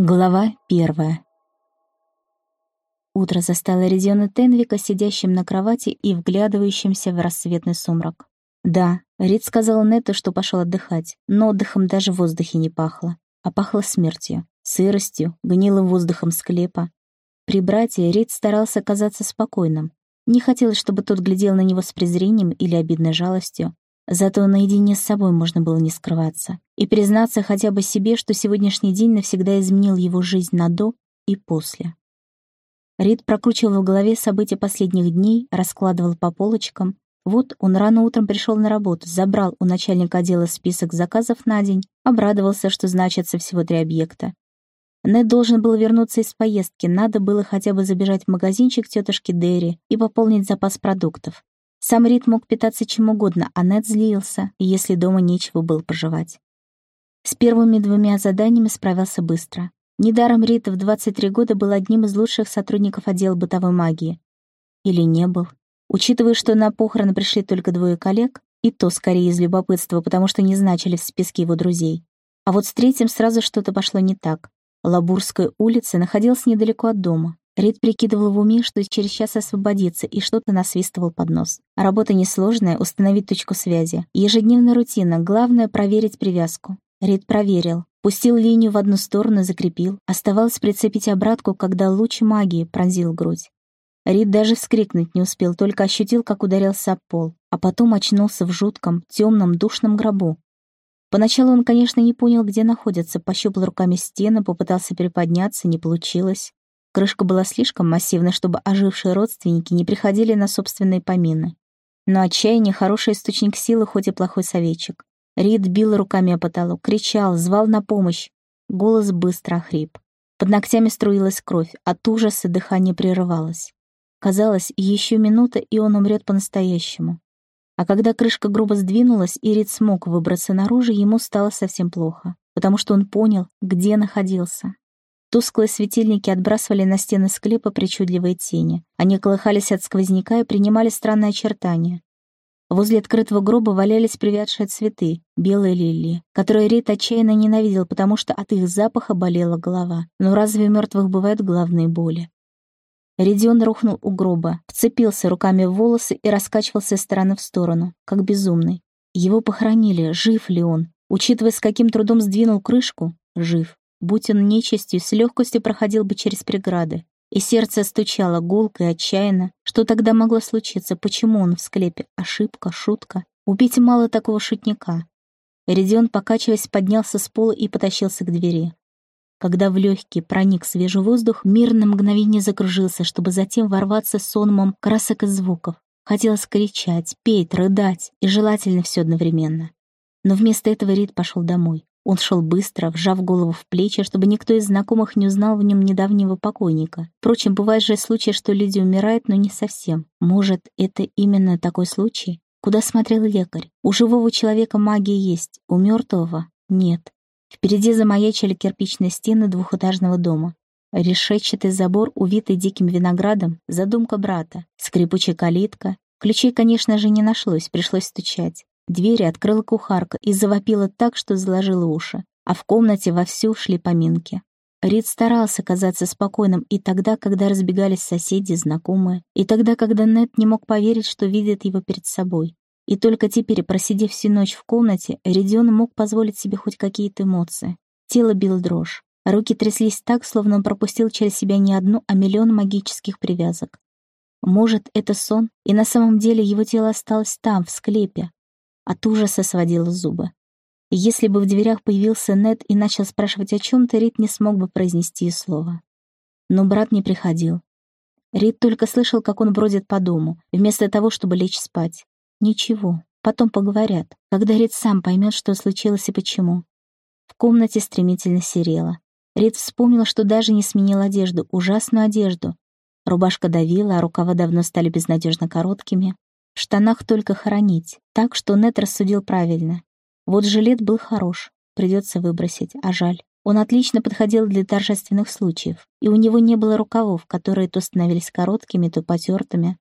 Глава первая. Утро застало Редиона Тенвика сидящим на кровати и вглядывающимся в рассветный сумрак. Да, Рид сказал Нету, что пошел отдыхать, но отдыхом даже в воздухе не пахло, а пахло смертью, сыростью, гнилым воздухом склепа. При брате Рид старался казаться спокойным. Не хотелось, чтобы тот глядел на него с презрением или обидной жалостью, Зато наедине с собой можно было не скрываться и признаться хотя бы себе, что сегодняшний день навсегда изменил его жизнь на «до» и «после». Рид прокручивал в голове события последних дней, раскладывал по полочкам. Вот он рано утром пришел на работу, забрал у начальника отдела список заказов на день, обрадовался, что значатся всего три объекта. Нед должен был вернуться из поездки, надо было хотя бы забежать в магазинчик тетушки Дерри и пополнить запас продуктов. Сам Рид мог питаться чем угодно, а Нед злился, если дома нечего было проживать. С первыми двумя заданиями справился быстро. Недаром Рид в 23 года был одним из лучших сотрудников отдела бытовой магии. Или не был. Учитывая, что на похороны пришли только двое коллег, и то скорее из любопытства, потому что не значили в списке его друзей. А вот с третьим сразу что-то пошло не так. Лабурская улица находилась недалеко от дома. Рид прикидывал в уме, что через час освободится, и что-то насвистывал под нос. Работа несложная, установить точку связи. Ежедневная рутина, главное — проверить привязку. Рид проверил. Пустил линию в одну сторону, закрепил. Оставалось прицепить обратку, когда луч магии пронзил грудь. Рид даже вскрикнуть не успел, только ощутил, как ударился об пол, а потом очнулся в жутком, темном, душном гробу. Поначалу он, конечно, не понял, где находится, пощупал руками стены, попытался приподняться, не получилось. Крышка была слишком массивной, чтобы ожившие родственники не приходили на собственные помины. Но отчаяние — хороший источник силы, хоть и плохой советчик. Рид бил руками о потолок, кричал, звал на помощь. Голос быстро охрип. Под ногтями струилась кровь, от ужаса дыхание прерывалось. Казалось, еще минута, и он умрет по-настоящему. А когда крышка грубо сдвинулась, и Рид смог выбраться наружу, ему стало совсем плохо, потому что он понял, где находился. Тусклые светильники отбрасывали на стены склепа причудливые тени. Они колыхались от сквозняка и принимали странные очертания. Возле открытого гроба валялись привядшие цветы, белые лилии, которые Рит отчаянно ненавидел, потому что от их запаха болела голова. Но разве у мертвых бывают главные боли? Редион рухнул у гроба, вцепился руками в волосы и раскачивался из стороны в сторону, как безумный. Его похоронили, жив ли он? Учитывая, с каким трудом сдвинул крышку, жив. Будь он нечистью, с легкостью проходил бы через преграды. И сердце стучало гулко и отчаянно. Что тогда могло случиться? Почему он в склепе? Ошибка, шутка. Убить мало такого шутника. Редион, покачиваясь, поднялся с пола и потащился к двери. Когда в легкий проник свежий воздух, мир на мгновение закружился, чтобы затем ворваться сонмом красок и звуков. Хотелось кричать, петь, рыдать, и желательно все одновременно. Но вместо этого Рид пошел домой. Он шел быстро, вжав голову в плечи, чтобы никто из знакомых не узнал в нем недавнего покойника. Впрочем, бывает же случай, что люди умирают, но не совсем. Может, это именно такой случай? Куда смотрел лекарь? У живого человека магия есть, у мертвого — нет. Впереди замаячили кирпичные стены двухэтажного дома. Решетчатый забор, увитый диким виноградом, задумка брата, скрипучая калитка. Ключей, конечно же, не нашлось, пришлось стучать. Двери открыла кухарка и завопила так, что заложила уши, а в комнате вовсю шли поминки. Рид старался казаться спокойным и тогда, когда разбегались соседи, знакомые, и тогда, когда Нед не мог поверить, что видит его перед собой. И только теперь, просидев всю ночь в комнате, Ридион мог позволить себе хоть какие-то эмоции. Тело било дрожь. Руки тряслись так, словно он пропустил через себя не одну, а миллион магических привязок. Может, это сон, и на самом деле его тело осталось там, в склепе, от ужаса сводила зубы. И если бы в дверях появился Нед и начал спрашивать о чем-то, Рид не смог бы произнести и слова. Но брат не приходил. Рид только слышал, как он бродит по дому, вместо того, чтобы лечь спать. Ничего, потом поговорят, когда Рид сам поймет, что случилось и почему. В комнате стремительно серело. Рид вспомнил, что даже не сменил одежду, ужасную одежду. Рубашка давила, а рукава давно стали безнадежно короткими. В штанах только хоронить, так что Нет рассудил правильно. Вот жилет был хорош, придется выбросить, а жаль. Он отлично подходил для торжественных случаев, и у него не было рукавов, которые то становились короткими, то потертыми.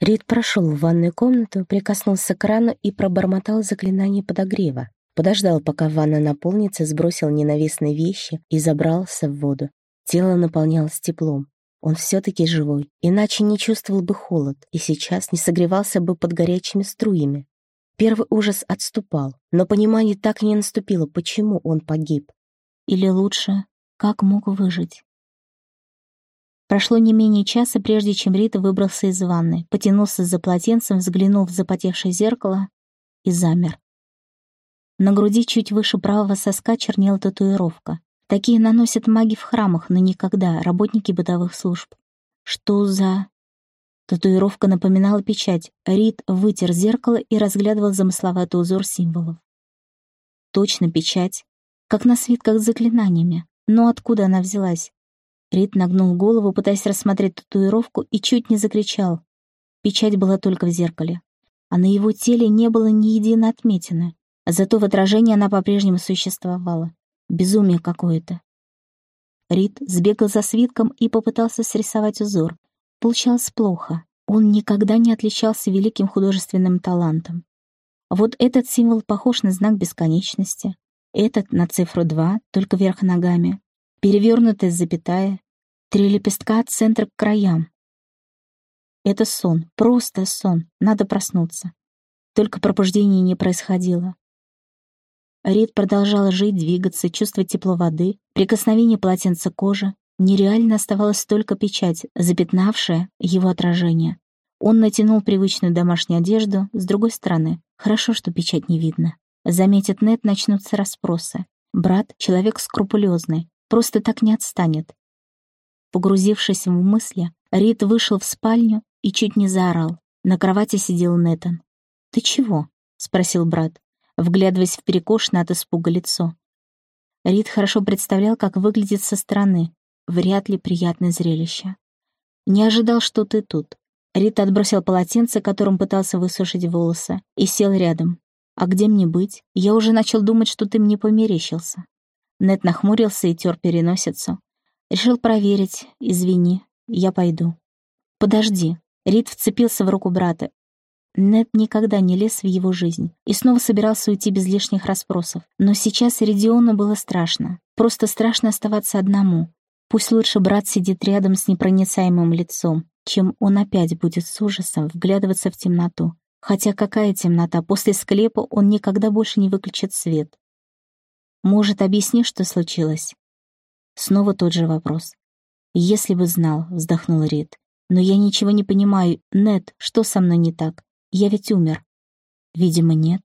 Рид прошел в ванную комнату, прикоснулся к крану и пробормотал заклинание подогрева. Подождал, пока ванна наполнится, сбросил ненавистные вещи и забрался в воду. Тело наполнялось теплом. Он все-таки живой, иначе не чувствовал бы холод и сейчас не согревался бы под горячими струями. Первый ужас отступал, но понимание так и не наступило, почему он погиб. Или лучше, как мог выжить. Прошло не менее часа, прежде чем Рита выбрался из ванны, потянулся за полотенцем, взглянул в запотевшее зеркало и замер. На груди чуть выше правого соска чернела татуировка. Такие наносят маги в храмах, но никогда работники бытовых служб. Что за... Татуировка напоминала печать. Рид вытер зеркало и разглядывал замысловатый узор символов. Точно печать. Как на свитках с заклинаниями. Но откуда она взялась? Рид нагнул голову, пытаясь рассмотреть татуировку, и чуть не закричал. Печать была только в зеркале. А на его теле не было ни единой отметины. Зато в отражении она по-прежнему существовала. Безумие какое-то. Рид сбегал за свитком и попытался срисовать узор. Получалось плохо. Он никогда не отличался великим художественным талантом. Вот этот символ похож на знак бесконечности, этот на цифру 2, только вверх ногами, перевернутая запятая, три лепестка от центра к краям. Это сон, просто сон, надо проснуться. Только пробуждения не происходило. Рид продолжал жить, двигаться, чувствовать тепло воды, прикосновение полотенца кожи. Нереально оставалась только печать, запятнавшая его отражение. Он натянул привычную домашнюю одежду, с другой стороны. Хорошо, что печать не видно. Заметит Нет, начнутся расспросы. Брат — человек скрупулезный, просто так не отстанет. Погрузившись в мысли, Рид вышел в спальню и чуть не заорал. На кровати сидел Нетан. «Ты чего?» — спросил брат, вглядываясь в перекошенное от испуга лицо. Рид хорошо представлял, как выглядит со стороны. Вряд ли приятное зрелище. «Не ожидал, что ты тут». Рид отбросил полотенце, которым пытался высушить волосы, и сел рядом. «А где мне быть? Я уже начал думать, что ты мне померещился». Нет нахмурился и тер переносицу. Решил проверить. Извини, я пойду. Подожди. Рид вцепился в руку брата. Нет никогда не лез в его жизнь и снова собирался уйти без лишних расспросов. Но сейчас Редиону было страшно. Просто страшно оставаться одному. Пусть лучше брат сидит рядом с непроницаемым лицом, чем он опять будет с ужасом вглядываться в темноту. Хотя какая темнота, после склепа он никогда больше не выключит свет. Может, объясни, что случилось? Снова тот же вопрос. «Если бы знал», — вздохнул Рид. «Но я ничего не понимаю. Нет, что со мной не так? Я ведь умер». «Видимо, нет».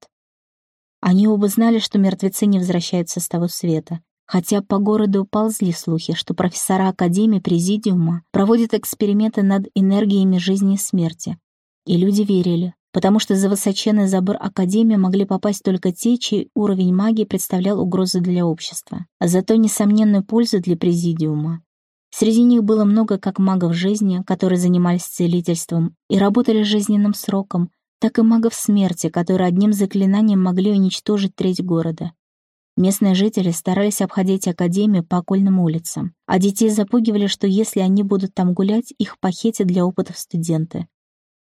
Они оба знали, что мертвецы не возвращаются с того света, хотя по городу ползли слухи, что профессора Академии Президиума проводят эксперименты над энергиями жизни и смерти. И люди верили, потому что за высоченный забор Академии могли попасть только те, чей уровень магии представлял угрозу для общества, а зато несомненную пользу для Президиума. Среди них было много как магов жизни, которые занимались целительством и работали жизненным сроком, так и магов смерти, которые одним заклинанием могли уничтожить треть города. Местные жители старались обходить Академию по окольным улицам, а детей запугивали, что если они будут там гулять, их похитят для опытов студенты.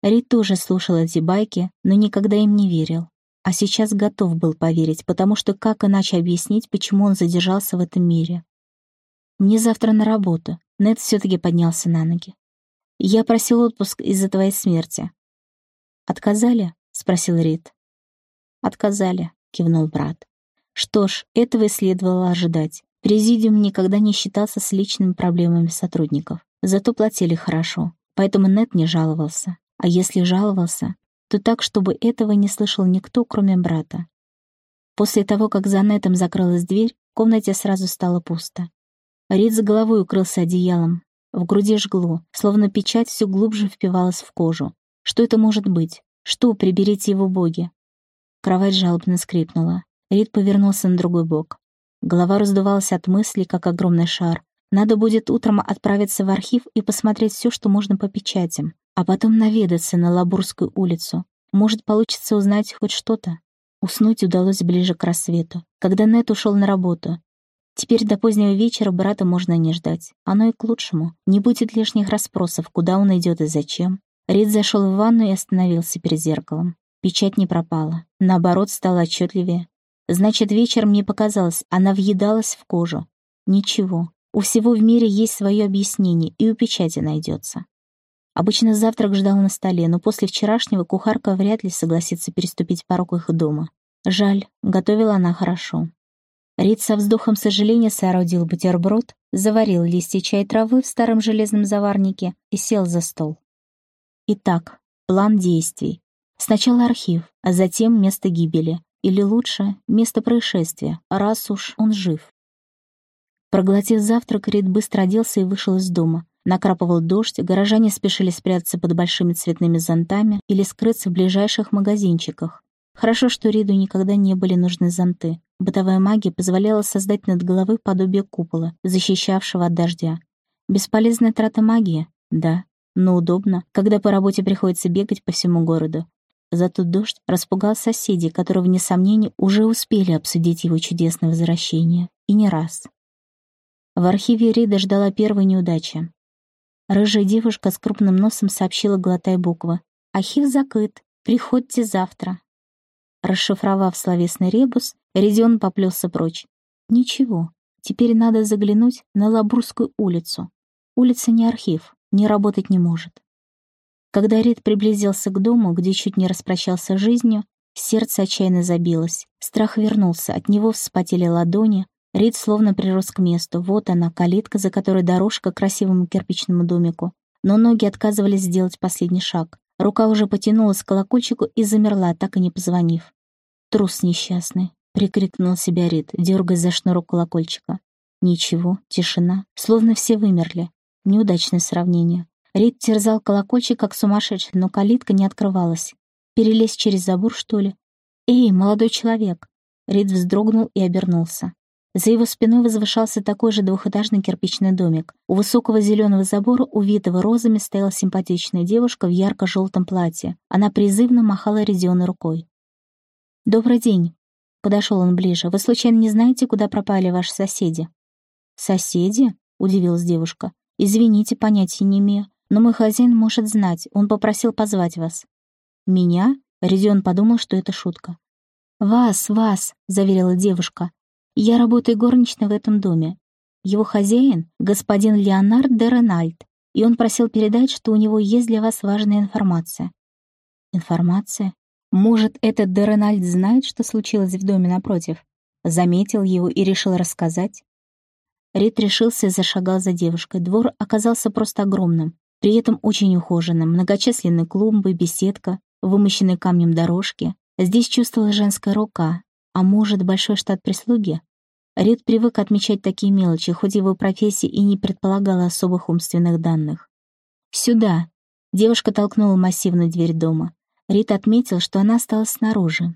Рид тоже слушал эти байки, но никогда им не верил. А сейчас готов был поверить, потому что как иначе объяснить, почему он задержался в этом мире? «Мне завтра на работу». Нед все-таки поднялся на ноги. «Я просил отпуск из-за твоей смерти». «Отказали?» — спросил Рид. «Отказали», — кивнул брат. Что ж, этого и следовало ожидать. Президиум никогда не считался с личными проблемами сотрудников. Зато платили хорошо, поэтому Нед не жаловался. А если жаловался, то так, чтобы этого не слышал никто, кроме брата. После того, как за Нетом закрылась дверь, в комнате сразу стало пусто. Рид за головой укрылся одеялом. В груди жгло, словно печать все глубже впивалась в кожу. Что это может быть? Что, приберите его боги? Кровать жалобно скрипнула. Рид повернулся на другой бок. Голова раздувалась от мыслей, как огромный шар. Надо будет утром отправиться в архив и посмотреть все, что можно по печатям а потом наведаться на Лабурскую улицу. Может, получится узнать хоть что-то. Уснуть удалось ближе к рассвету, когда Нет ушел на работу. Теперь до позднего вечера брата можно не ждать. Оно и к лучшему. Не будет лишних расспросов, куда он идет и зачем. Рид зашел в ванну и остановился перед зеркалом. Печать не пропала. Наоборот, стала отчетливее. Значит, вечером мне показалось, она въедалась в кожу. Ничего, у всего в мире есть свое объяснение, и у печати найдется. Обычно завтрак ждал на столе, но после вчерашнего кухарка вряд ли согласится переступить порог их дома. Жаль, готовила она хорошо. Рид со вздохом сожаления соорудил бутерброд, заварил листья чай травы в старом железном заварнике и сел за стол. Итак, план действий. Сначала архив, а затем место гибели. Или лучше, место происшествия, раз уж он жив. Проглотив завтрак, Рид быстро оделся и вышел из дома. Накрапывал дождь, горожане спешили спрятаться под большими цветными зонтами или скрыться в ближайших магазинчиках. Хорошо, что Риду никогда не были нужны зонты. Бытовая магия позволяла создать над головой подобие купола, защищавшего от дождя. Бесполезная трата магии? Да. Но удобно, когда по работе приходится бегать по всему городу. Зато дождь распугал соседей, которые, вне сомнений, уже успели обсудить его чудесное возвращение. И не раз. В архиве Рида ждала первой неудачи. Рыжая девушка с крупным носом сообщила, глотая буквы. «Архив закрыт. Приходьте завтра». Расшифровав словесный ребус, Редион поплелся прочь. «Ничего, теперь надо заглянуть на Лабурскую улицу. Улица не архив, не работать не может». Когда Рид приблизился к дому, где чуть не распрощался с жизнью, сердце отчаянно забилось. Страх вернулся, от него вспотели ладони, Рид словно прирос к месту. Вот она, калитка, за которой дорожка к красивому кирпичному домику. Но ноги отказывались сделать последний шаг. Рука уже потянулась к колокольчику и замерла, так и не позвонив. «Трус несчастный», — прикрикнул себя Рид, дергая за шнурок колокольчика. Ничего, тишина, словно все вымерли. Неудачное сравнение. Рид терзал колокольчик, как сумасшедший, но калитка не открывалась. Перелезть через забор, что ли? «Эй, молодой человек!» Рид вздрогнул и обернулся. За его спиной возвышался такой же двухэтажный кирпичный домик. У высокого зеленого забора, увитого розами, стояла симпатичная девушка в ярко-желтом платье. Она призывно махала Редионой рукой. «Добрый день!» Подошел он ближе. «Вы случайно не знаете, куда пропали ваши соседи?» «Соседи?» — удивилась девушка. «Извините, понятия не имею. Но мой хозяин может знать. Он попросил позвать вас». «Меня?» — Редион подумал, что это шутка. «Вас, вас!» — заверила девушка. Я работаю горничной в этом доме. Его хозяин — господин Леонард де Ренальд, и он просил передать, что у него есть для вас важная информация». «Информация? Может, этот де Ренальд знает, что случилось в доме напротив? Заметил его и решил рассказать?» Рид решился и зашагал за девушкой. Двор оказался просто огромным, при этом очень ухоженным. Многочисленные клумбы, беседка, вымощенные камнем дорожки. Здесь чувствовала женская рука, а может, большой штат прислуги? Рид привык отмечать такие мелочи, хоть его профессия и не предполагала особых умственных данных. «Сюда!» Девушка толкнула массивную дверь дома. Рид отметил, что она осталась снаружи.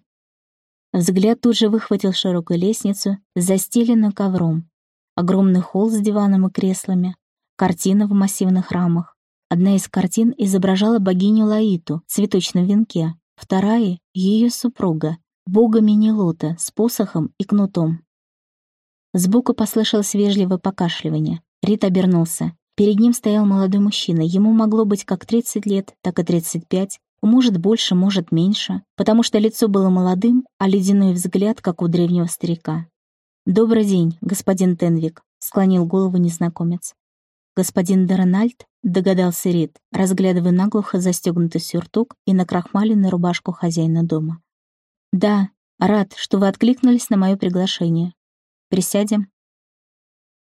Взгляд тут же выхватил широкую лестницу, застеленную ковром. Огромный холл с диваном и креслами. Картина в массивных рамах. Одна из картин изображала богиню Лаиту в цветочном венке, вторая — ее супруга, бога Менелота с посохом и кнутом. Сбоку послышалось вежливое покашливание. Рит обернулся. Перед ним стоял молодой мужчина. Ему могло быть как 30 лет, так и 35. Может, больше, может, меньше. Потому что лицо было молодым, а ледяной взгляд, как у древнего старика. «Добрый день, господин Тенвик», — склонил голову незнакомец. «Господин Дерональд?» — догадался Рид, разглядывая наглухо застегнутый сюртук и накрахмаленную рубашку хозяина дома. «Да, рад, что вы откликнулись на мое приглашение. Присядем».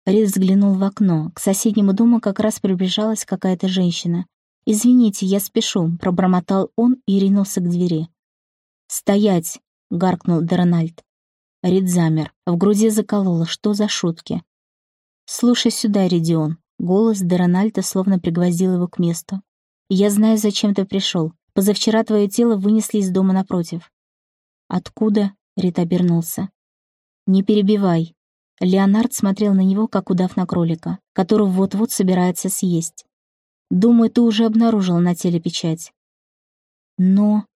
Рид взглянул в окно. К соседнему дому как раз приближалась какая-то женщина. «Извините, я спешу», — пробормотал он и ринулся к двери. «Стоять!» — гаркнул Дерональд. Рид замер. В груди закололо. Что за шутки? «Слушай сюда, Ридион». Голос Дерональда словно пригвоздил его к месту. «Я знаю, зачем ты пришел. Позавчера твое тело вынесли из дома напротив. «Откуда?» — Рит обернулся. «Не перебивай». Леонард смотрел на него, как удав на кролика, которого вот-вот собирается съесть. «Думаю, ты уже обнаружил на теле печать». «Но...»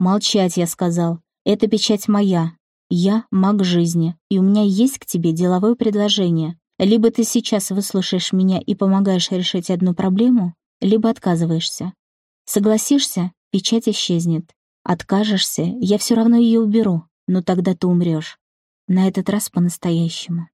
«Молчать», — я сказал. «Это печать моя. Я маг жизни, и у меня есть к тебе деловое предложение. Либо ты сейчас выслушаешь меня и помогаешь решить одну проблему, либо отказываешься. Согласишься, печать исчезнет. Откажешься, я все равно ее уберу, Но тогда ты умрешь. На этот раз по-настоящему.